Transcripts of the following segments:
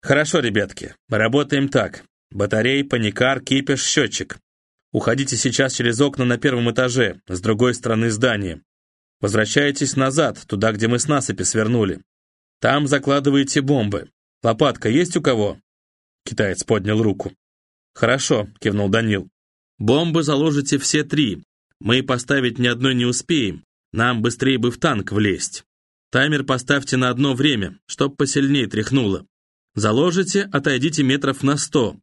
Хорошо, ребятки, работаем так. Батарей, паникар, кипиш, счетчик. Уходите сейчас через окна на первом этаже, с другой стороны здания. Возвращайтесь назад, туда, где мы с насыпи свернули. Там закладываете бомбы. Лопатка есть у кого?» Китаец поднял руку. «Хорошо», — кивнул Данил. «Бомбы заложите все три. Мы поставить ни одной не успеем. Нам быстрее бы в танк влезть. Таймер поставьте на одно время, чтоб посильнее тряхнуло. Заложите, отойдите метров на сто.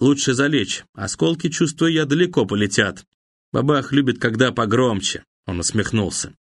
Лучше залечь. Осколки, чувствую я, далеко полетят. Бабах любит, когда погромче», — он усмехнулся.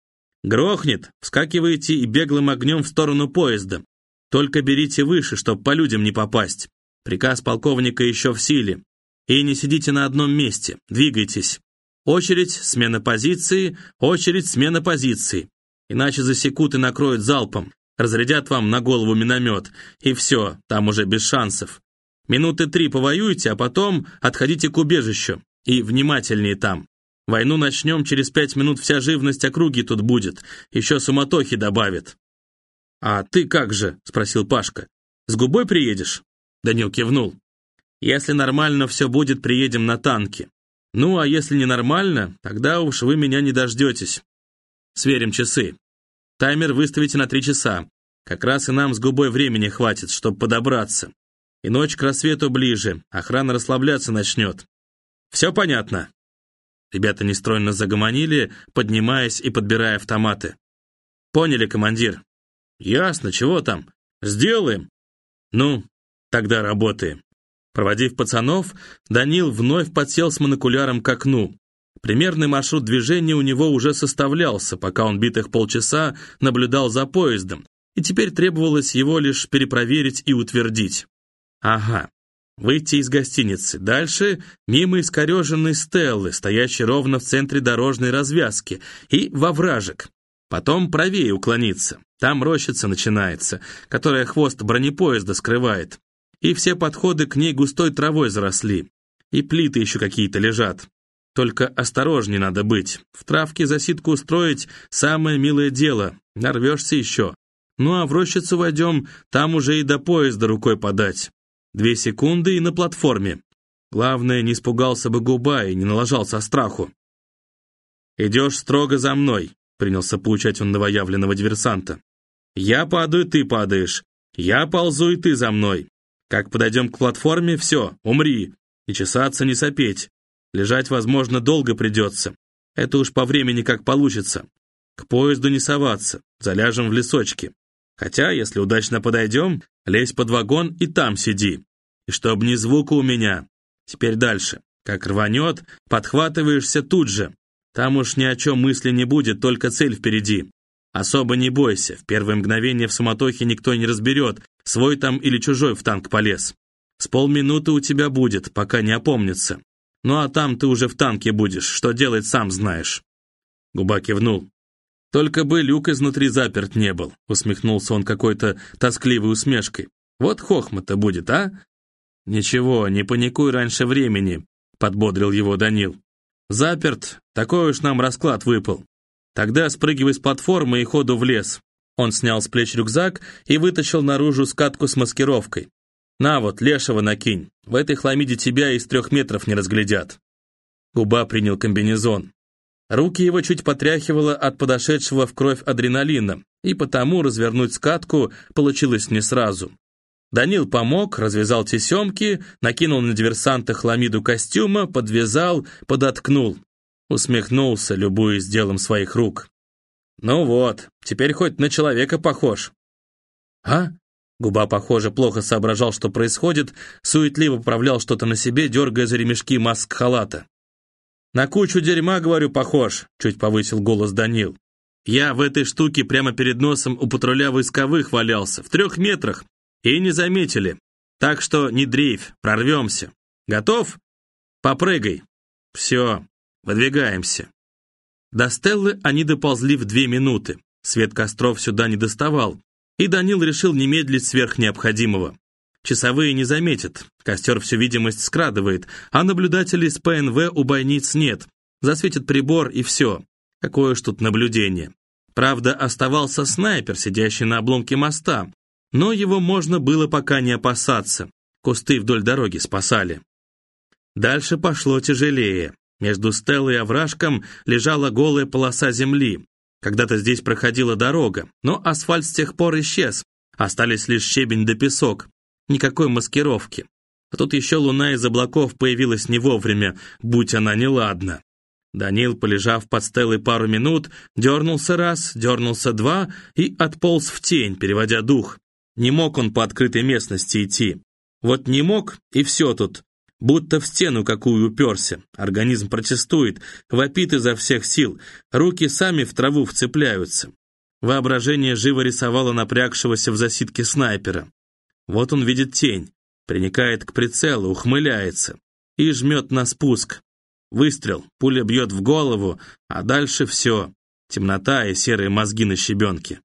«Грохнет, вскакиваете и беглым огнем в сторону поезда. Только берите выше, чтоб по людям не попасть. Приказ полковника еще в силе. И не сидите на одном месте, двигайтесь. Очередь, смена позиции, очередь, смена позиции. Иначе засекут и накроют залпом. Разрядят вам на голову миномет. И все, там уже без шансов. Минуты три повоюйте, а потом отходите к убежищу. И внимательнее там. Войну начнем, через пять минут вся живность округи тут будет. Еще суматохи добавит. «А ты как же?» — спросил Пашка. «С губой приедешь?» Данил кивнул. «Если нормально все будет, приедем на танке. Ну, а если ненормально, тогда уж вы меня не дождетесь. Сверим часы. Таймер выставите на три часа. Как раз и нам с губой времени хватит, чтобы подобраться. И ночь к рассвету ближе, охрана расслабляться начнет. Все понятно?» Ребята нестройно загомонили, поднимаясь и подбирая автоматы. «Поняли, командир?» «Ясно, чего там? Сделаем!» «Ну, тогда работаем». Проводив пацанов, Данил вновь подсел с монокуляром к окну. Примерный маршрут движения у него уже составлялся, пока он битых полчаса наблюдал за поездом, и теперь требовалось его лишь перепроверить и утвердить. Ага, выйти из гостиницы. Дальше мимо искореженной стеллы, стоящей ровно в центре дорожной развязки, и во вражек. Потом правее уклониться. Там рощица начинается, которая хвост бронепоезда скрывает и все подходы к ней густой травой заросли, и плиты еще какие-то лежат. Только осторожнее надо быть. В травке засидку устроить – самое милое дело, нарвешься еще. Ну а в рощицу войдем, там уже и до поезда рукой подать. Две секунды и на платформе. Главное, не испугался бы губа и не налажал страху. «Идешь строго за мной», — принялся получать он новоявленного диверсанта. «Я падаю, ты падаешь. Я ползу, и ты за мной. Как подойдем к платформе, все, умри. И чесаться, не сопеть. Лежать, возможно, долго придется. Это уж по времени как получится. К поезду не соваться, заляжем в лесочке. Хотя, если удачно подойдем, лезь под вагон и там сиди. И чтоб ни звука у меня. Теперь дальше. Как рванет, подхватываешься тут же. Там уж ни о чем мысли не будет, только цель впереди. Особо не бойся, в первое мгновение в суматохе никто не разберет, свой там или чужой в танк полез. С полминуты у тебя будет, пока не опомнится. Ну а там ты уже в танке будешь, что делать сам знаешь». Губа кивнул. «Только бы люк изнутри заперт не был», усмехнулся он какой-то тоскливой усмешкой. «Вот хохма-то будет, а?» «Ничего, не паникуй раньше времени», подбодрил его Данил. «Заперт, такой уж нам расклад выпал. Тогда спрыгивай с платформы и ходу в лес. Он снял с плеч рюкзак и вытащил наружу скатку с маскировкой. «На вот, лешего накинь. В этой хламиде тебя из трех метров не разглядят». Губа принял комбинезон. Руки его чуть потряхивало от подошедшего в кровь адреналина, и потому развернуть скатку получилось не сразу. Данил помог, развязал тесемки, накинул на диверсанта хламиду костюма, подвязал, подоткнул. Усмехнулся, любуясь делом своих рук. «Ну вот, теперь хоть на человека похож». «А?» Губа, похоже, плохо соображал, что происходит, суетливо поправлял что-то на себе, дергая за ремешки маск-халата. «На кучу дерьма, говорю, похож», — чуть повысил голос Данил. «Я в этой штуке прямо перед носом у патруля войсковых валялся, в трех метрах, и не заметили. Так что не дрейф, прорвемся. Готов? Попрыгай. Все, Выдвигаемся. До Стеллы они доползли в две минуты. Свет костров сюда не доставал, и Данил решил не медлить сверх необходимого. Часовые не заметят, костер всю видимость скрадывает, а наблюдателей с ПНВ у бойниц нет. Засветит прибор и все. Какое ж тут наблюдение. Правда, оставался снайпер, сидящий на обломке моста, но его можно было пока не опасаться. Кусты вдоль дороги спасали. Дальше пошло тяжелее. Между Стеллой и овражком лежала голая полоса земли. Когда-то здесь проходила дорога, но асфальт с тех пор исчез. Остались лишь щебень да песок. Никакой маскировки. А тут еще луна из облаков появилась не вовремя, будь она неладна. Данил, полежав под стелой пару минут, дернулся раз, дернулся два и отполз в тень, переводя дух. Не мог он по открытой местности идти. Вот не мог, и все тут. Будто в стену какую уперся. Организм протестует, вопит изо всех сил. Руки сами в траву вцепляются. Воображение живо рисовало напрягшегося в засидке снайпера. Вот он видит тень, приникает к прицелу, ухмыляется и жмет на спуск. Выстрел, пуля бьет в голову, а дальше все. Темнота и серые мозги на щебенке.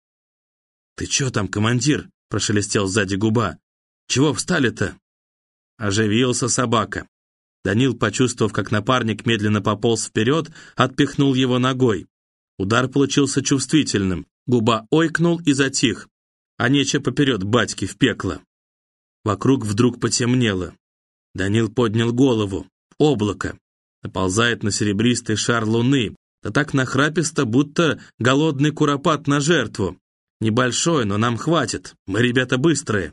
«Ты чё там, командир?» – прошелестел сзади губа. «Чего встали-то?» Оживился собака. Данил, почувствовав, как напарник медленно пополз вперед, отпихнул его ногой. Удар получился чувствительным. Губа ойкнул и затих. А нече поперед батьки в пекло. Вокруг вдруг потемнело. Данил поднял голову. Облако. Наползает на серебристый шар луны. Да так нахраписто, будто голодный куропат на жертву. Небольшой, но нам хватит. Мы ребята быстрые.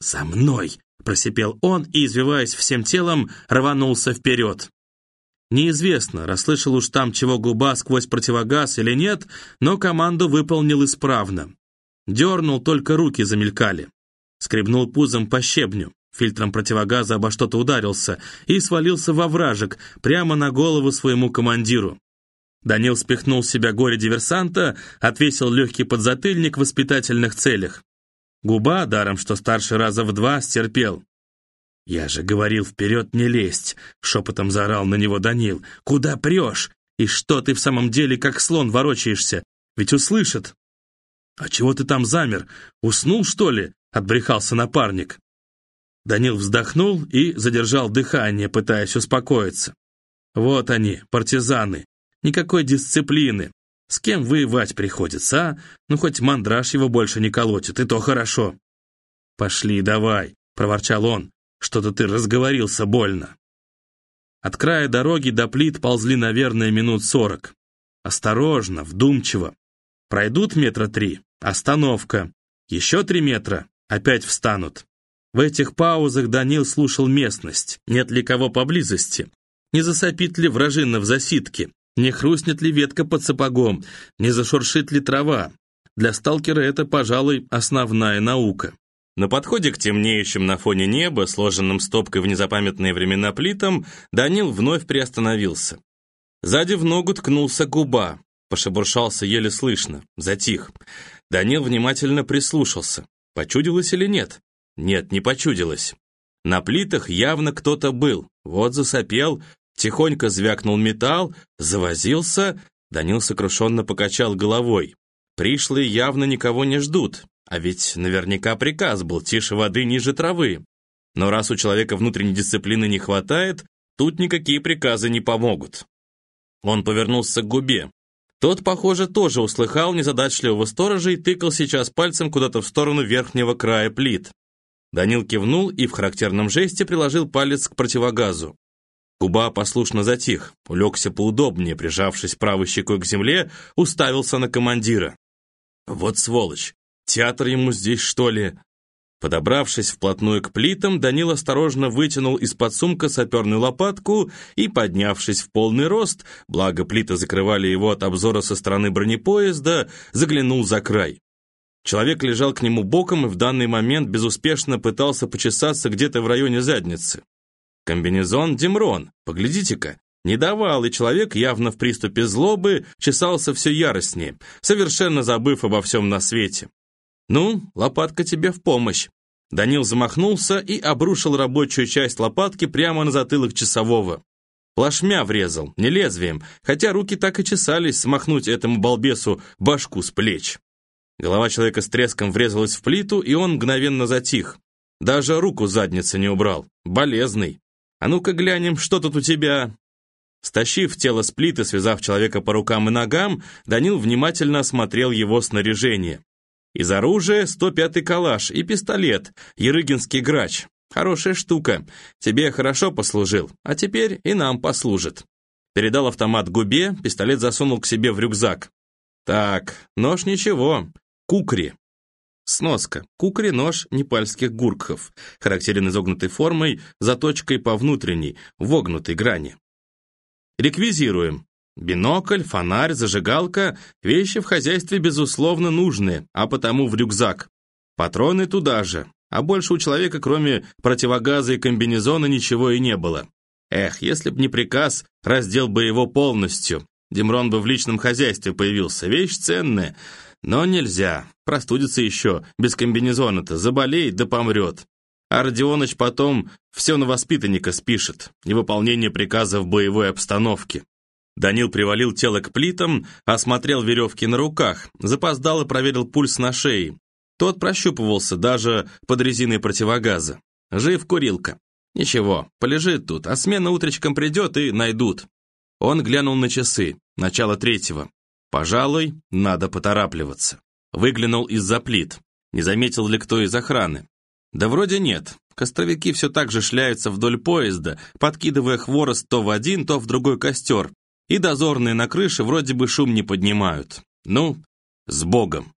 «За мной!» — просипел он и, извиваясь всем телом, рванулся вперед. Неизвестно, расслышал уж там чего губа сквозь противогаз или нет, но команду выполнил исправно. Дернул, только руки замелькали. Скребнул пузом по щебню, фильтром противогаза обо что-то ударился и свалился во вражек, прямо на голову своему командиру. Данил спихнул с себя горе-диверсанта, отвесил легкий подзатыльник в воспитательных целях. Губа, даром что старше раза в два, стерпел. «Я же говорил, вперед не лезть!» — шепотом заорал на него Данил. «Куда прешь? И что ты в самом деле как слон ворочаешься? Ведь услышат!» «А чего ты там замер? Уснул, что ли?» — отбрехался напарник. Данил вздохнул и задержал дыхание, пытаясь успокоиться. «Вот они, партизаны. Никакой дисциплины. С кем воевать приходится, а? Ну, хоть мандраж его больше не колотит, и то хорошо». «Пошли, давай», — проворчал он. Что-то ты разговорился больно. От края дороги до плит ползли, наверное, минут сорок. Осторожно, вдумчиво. Пройдут метра три, остановка. Еще три метра, опять встанут. В этих паузах Данил слушал местность, нет ли кого поблизости. Не засопит ли вражина в засидке, не хрустнет ли ветка под сапогом, не зашуршит ли трава. Для сталкера это, пожалуй, основная наука. На подходе к темнеющим на фоне неба, сложенным стопкой в незапамятные времена плитам, Данил вновь приостановился. Сзади в ногу ткнулся губа, пошебуршался еле слышно, затих. Данил внимательно прислушался. Почудилось или нет? Нет, не почудилось. На плитах явно кто-то был. Вот засопел, тихонько звякнул металл, завозился. Данил сокрушенно покачал головой. Пришлые явно никого не ждут, а ведь наверняка приказ был «тише воды, ниже травы». Но раз у человека внутренней дисциплины не хватает, тут никакие приказы не помогут. Он повернулся к губе. Тот, похоже, тоже услыхал незадачливого сторожа и тыкал сейчас пальцем куда-то в сторону верхнего края плит. Данил кивнул и в характерном жесте приложил палец к противогазу. Губа послушно затих, улегся поудобнее, прижавшись правой щекой к земле, уставился на командира. «Вот сволочь! Театр ему здесь, что ли?» Подобравшись вплотную к плитам, Данил осторожно вытянул из-под сумка саперную лопатку и, поднявшись в полный рост, благо плиты закрывали его от обзора со стороны бронепоезда, заглянул за край. Человек лежал к нему боком и в данный момент безуспешно пытался почесаться где-то в районе задницы. Комбинезон Демрон, поглядите-ка, не давал, и человек, явно в приступе злобы, чесался все яростнее, совершенно забыв обо всем на свете. «Ну, лопатка тебе в помощь». Данил замахнулся и обрушил рабочую часть лопатки прямо на затылок часового. Плашмя врезал, не лезвием, хотя руки так и чесались смахнуть этому балбесу башку с плеч. Голова человека с треском врезалась в плиту, и он мгновенно затих. Даже руку задницы не убрал. Болезный. «А ну-ка глянем, что тут у тебя?» Стащив тело с плиты, связав человека по рукам и ногам, Данил внимательно осмотрел его снаряжение. Из оружия 105-й калаш и пистолет, Ерыгинский грач. Хорошая штука. Тебе хорошо послужил, а теперь и нам послужит. Передал автомат губе, пистолет засунул к себе в рюкзак. Так, нож ничего. Кукри. Сноска. Кукри – нож непальских гуркхов, характерен изогнутой формой, заточкой по внутренней, вогнутой грани. Реквизируем. Бинокль, фонарь, зажигалка – вещи в хозяйстве безусловно нужные, а потому в рюкзак. Патроны туда же, а больше у человека, кроме противогаза и комбинезона, ничего и не было. Эх, если б не приказ, раздел бы его полностью. Демрон бы в личном хозяйстве появился, вещь ценная. Но нельзя, простудится еще, без комбинезона-то, заболеет да помрет. А Родионыч потом все на воспитанника спишет, невыполнение приказа в боевой обстановке. Данил привалил тело к плитам, осмотрел веревки на руках, запоздал и проверил пульс на шее. Тот прощупывался даже под резиной противогаза. Жив курилка. Ничего, полежит тут, а смена утречком придет и найдут. Он глянул на часы, начало третьего. Пожалуй, надо поторапливаться. Выглянул из-за плит. Не заметил ли кто из охраны? Да вроде нет. Костровики все так же шляются вдоль поезда, подкидывая хворост то в один, то в другой костер, и дозорные на крыше вроде бы шум не поднимают. Ну, с Богом.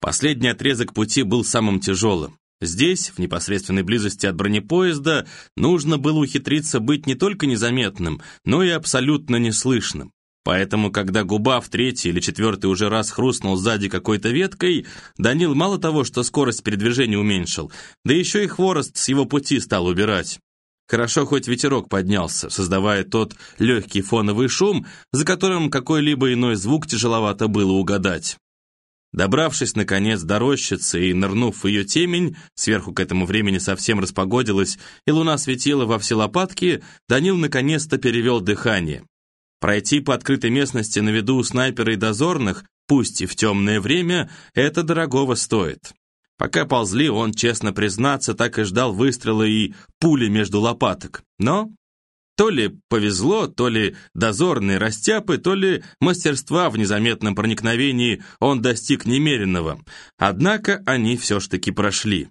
Последний отрезок пути был самым тяжелым. Здесь, в непосредственной близости от бронепоезда, нужно было ухитриться быть не только незаметным, но и абсолютно неслышным. Поэтому, когда губа в третий или четвертый уже раз хрустнул сзади какой-то веткой, Данил мало того, что скорость передвижения уменьшил, да еще и хворост с его пути стал убирать. Хорошо, хоть ветерок поднялся, создавая тот легкий фоновый шум, за которым какой-либо иной звук тяжеловато было угадать. Добравшись, наконец, до рощицы и нырнув в ее темень, сверху к этому времени совсем распогодилось, и луна светила во все лопатки, Данил наконец-то перевел дыхание. Пройти по открытой местности на виду у снайпера и дозорных, пусть и в темное время, это дорогого стоит. Пока ползли, он, честно признаться, так и ждал выстрела и пули между лопаток. Но то ли повезло, то ли дозорные растяпы, то ли мастерства в незаметном проникновении он достиг немеренного. Однако они все ж таки прошли.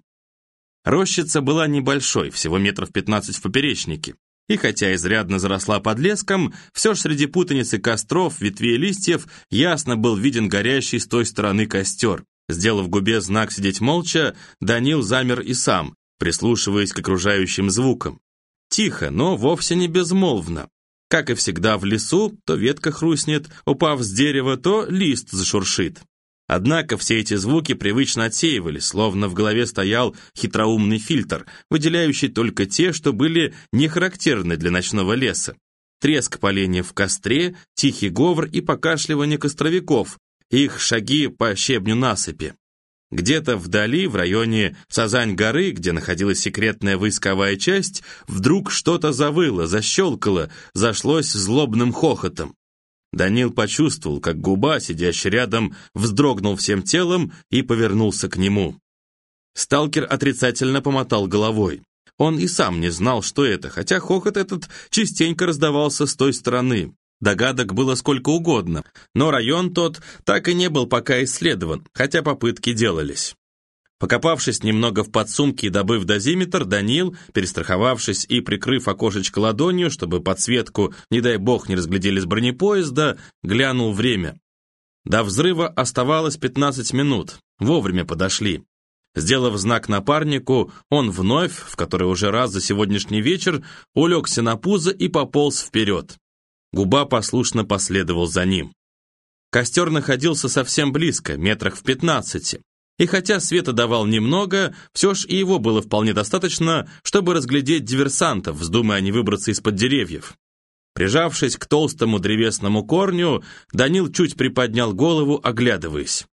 Рощица была небольшой, всего метров 15 в поперечнике. И хотя изрядно заросла подлеском, все ж среди путаницы костров, ветвей листьев ясно был виден горящий с той стороны костер. Сделав губе знак «сидеть молча», Данил замер и сам, прислушиваясь к окружающим звукам. Тихо, но вовсе не безмолвно. Как и всегда в лесу, то ветка хрустнет, упав с дерева, то лист зашуршит. Однако все эти звуки привычно отсеивались, словно в голове стоял хитроумный фильтр, выделяющий только те, что были не характерны для ночного леса. Треск поленья в костре, тихий говор и покашливание костровиков, их шаги по щебню насыпи. Где-то вдали, в районе Сазань-горы, где находилась секретная войсковая часть, вдруг что-то завыло, защелкало, зашлось злобным хохотом. Данил почувствовал, как губа, сидящий рядом, вздрогнул всем телом и повернулся к нему. Сталкер отрицательно помотал головой. Он и сам не знал, что это, хотя хохот этот частенько раздавался с той стороны. Догадок было сколько угодно, но район тот так и не был пока исследован, хотя попытки делались. Покопавшись немного в подсумке и добыв дозиметр, Данил, перестраховавшись и прикрыв окошечко ладонью, чтобы подсветку, не дай бог, не разглядели с бронепоезда, глянул время. До взрыва оставалось 15 минут, вовремя подошли. Сделав знак напарнику, он вновь, в который уже раз за сегодняшний вечер, улегся на пузо и пополз вперед. Губа послушно последовал за ним. Костер находился совсем близко, метрах в пятнадцати. И хотя света давал немного, все ж и его было вполне достаточно, чтобы разглядеть диверсантов, вздумая не выбраться из-под деревьев. Прижавшись к толстому древесному корню, Данил чуть приподнял голову, оглядываясь.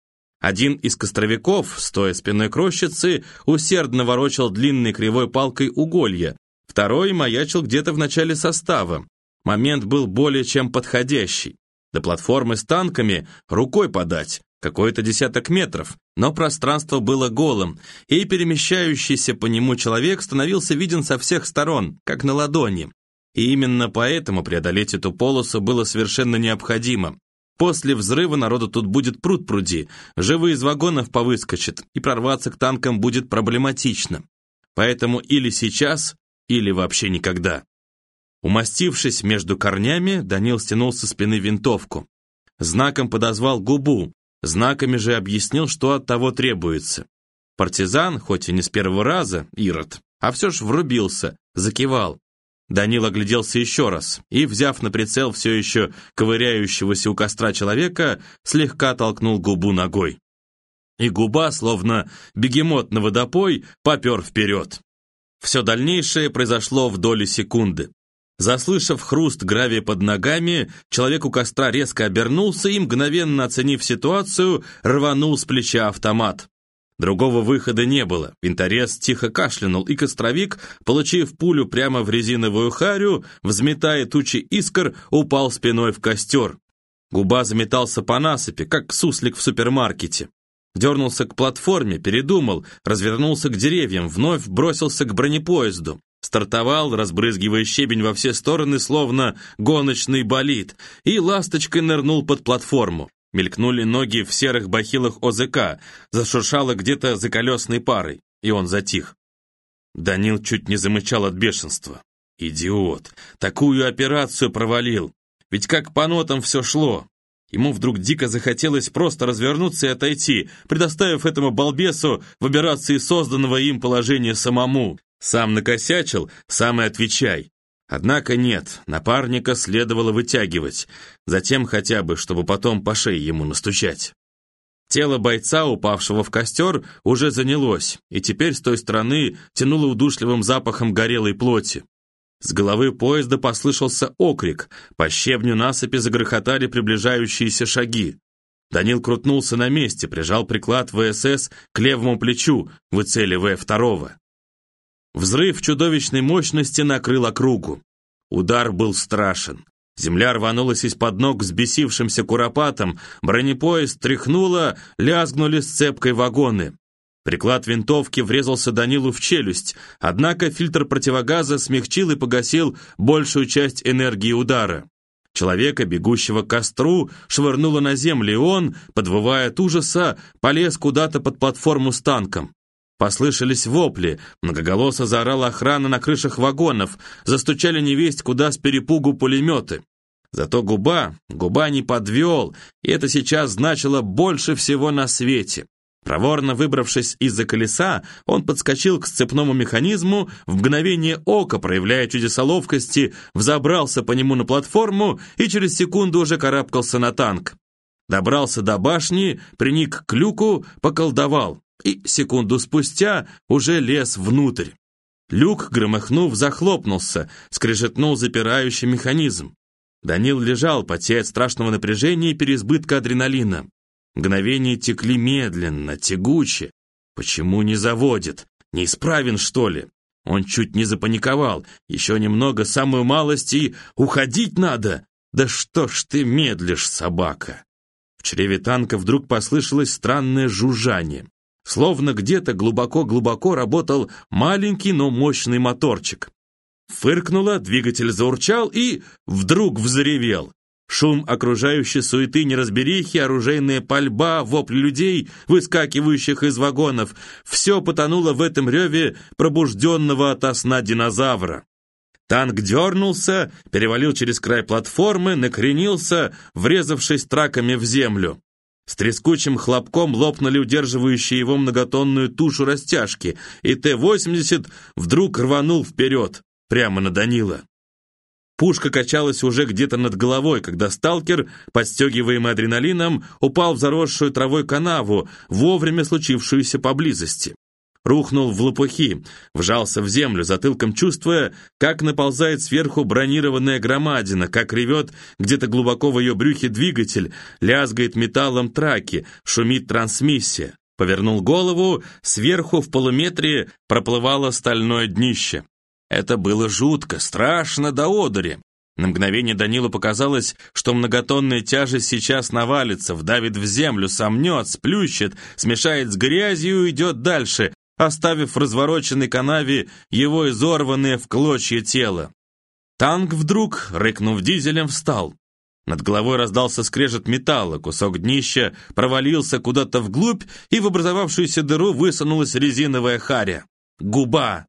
Один из костровиков, стоя спиной к рощице, усердно ворочал длинной кривой палкой уголья, второй маячил где-то в начале состава. Момент был более чем подходящий. До платформы с танками рукой подать, какой-то десяток метров, но пространство было голым, и перемещающийся по нему человек становился виден со всех сторон, как на ладони. И именно поэтому преодолеть эту полосу было совершенно необходимо. После взрыва народу тут будет пруд-пруди, живые из вагонов повыскочат, и прорваться к танкам будет проблематично. Поэтому или сейчас, или вообще никогда. Умастившись между корнями, Данил стянул со спины винтовку. Знаком подозвал губу, знаками же объяснил, что от того требуется. Партизан, хоть и не с первого раза, Ирод, а все ж врубился, закивал. Данил огляделся еще раз и, взяв на прицел все еще ковыряющегося у костра человека, слегка толкнул губу ногой. И губа, словно бегемот на водопой, попер вперед. Все дальнейшее произошло в доли секунды. Заслышав хруст гравия под ногами, человек у костра резко обернулся и, мгновенно оценив ситуацию, рванул с плеча автомат. Другого выхода не было. Винторез тихо кашлянул, и костровик, получив пулю прямо в резиновую харю, взметая тучи искр, упал спиной в костер. Губа заметался по насыпи, как суслик в супермаркете. Дернулся к платформе, передумал, развернулся к деревьям, вновь бросился к бронепоезду. Стартовал, разбрызгивая щебень во все стороны, словно гоночный болид, и ласточкой нырнул под платформу. Мелькнули ноги в серых бахилах ОЗК, зашуршало где-то за колесной парой, и он затих. Данил чуть не замычал от бешенства. Идиот! Такую операцию провалил! Ведь как по нотам все шло. Ему вдруг дико захотелось просто развернуться и отойти, предоставив этому балбесу выбираться из созданного им положения самому. Сам накосячил, сам и отвечай. Однако нет, напарника следовало вытягивать, затем хотя бы, чтобы потом по шее ему настучать. Тело бойца, упавшего в костер, уже занялось, и теперь с той стороны тянуло удушливым запахом горелой плоти. С головы поезда послышался окрик, по щебню насыпи загрохотали приближающиеся шаги. Данил крутнулся на месте, прижал приклад ВСС к левому плечу, выцеливая второго. Взрыв чудовищной мощности накрыл округу. Удар был страшен. Земля рванулась из-под ног взбесившимся куропатом, бронепоезд тряхнуло, лязгнули с цепкой вагоны. Приклад винтовки врезался Данилу в челюсть, однако фильтр противогаза смягчил и погасил большую часть энергии удара. Человека, бегущего к костру, швырнуло на землю, и он, подвывая от ужаса, полез куда-то под платформу с танком. Послышались вопли, многоголосо заорала охрана на крышах вагонов, застучали невесть куда с перепугу пулеметы. Зато губа, губа не подвел, и это сейчас значило больше всего на свете. Проворно выбравшись из-за колеса, он подскочил к сцепному механизму, в мгновение ока, проявляя чудеса ловкости, взобрался по нему на платформу и через секунду уже карабкался на танк. Добрался до башни, приник к люку, поколдовал и секунду спустя уже лез внутрь. Люк, громыхнув, захлопнулся, скрежетнул запирающий механизм. Данил лежал, потея от страшного напряжения и переизбытка адреналина. Мгновения текли медленно, тягуче. Почему не заводит? Неисправен, что ли? Он чуть не запаниковал. Еще немного, самую малость, и уходить надо. Да что ж ты медлишь, собака? В чреве танка вдруг послышалось странное жужжание. Словно где-то глубоко-глубоко работал маленький, но мощный моторчик. Фыркнуло, двигатель заурчал и вдруг взревел. Шум окружающей суеты, неразберихи, оружейная пальба, вопли людей, выскакивающих из вагонов. Все потонуло в этом реве пробужденного ото сна динозавра. Танк дернулся, перевалил через край платформы, накренился, врезавшись траками в землю. С трескучим хлопком лопнули удерживающие его многотонную тушу растяжки, и Т-80 вдруг рванул вперед, прямо на Данила. Пушка качалась уже где-то над головой, когда сталкер, подстегиваемый адреналином, упал в заросшую травой канаву, вовремя случившуюся поблизости рухнул в лопухи, вжался в землю, затылком чувствуя, как наползает сверху бронированная громадина, как ревет где-то глубоко в ее брюхе двигатель, лязгает металлом траки, шумит трансмиссия. Повернул голову, сверху в полуметре проплывало стальное днище. Это было жутко, страшно до одури. На мгновение Данилу показалось, что многотонная тяжесть сейчас навалится, вдавит в землю, сомнет, сплющит, смешает с грязью и идет дальше, оставив в развороченной канаве его изорванное в клочья тело. Танк вдруг, рыкнув дизелем, встал. Над головой раздался скрежет металла, кусок днища провалился куда-то вглубь, и в образовавшуюся дыру высунулась резиновая харя. Губа.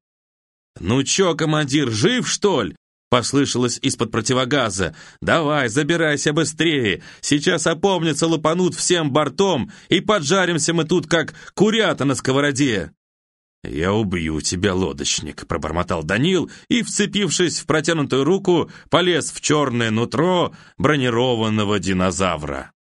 «Ну чё, командир, жив, что ли?» Послышалось из-под противогаза. «Давай, забирайся быстрее! Сейчас опомнится, лопанут всем бортом, и поджаримся мы тут, как курята на сковороде!» «Я убью тебя, лодочник», — пробормотал Данил и, вцепившись в протянутую руку, полез в черное нутро бронированного динозавра.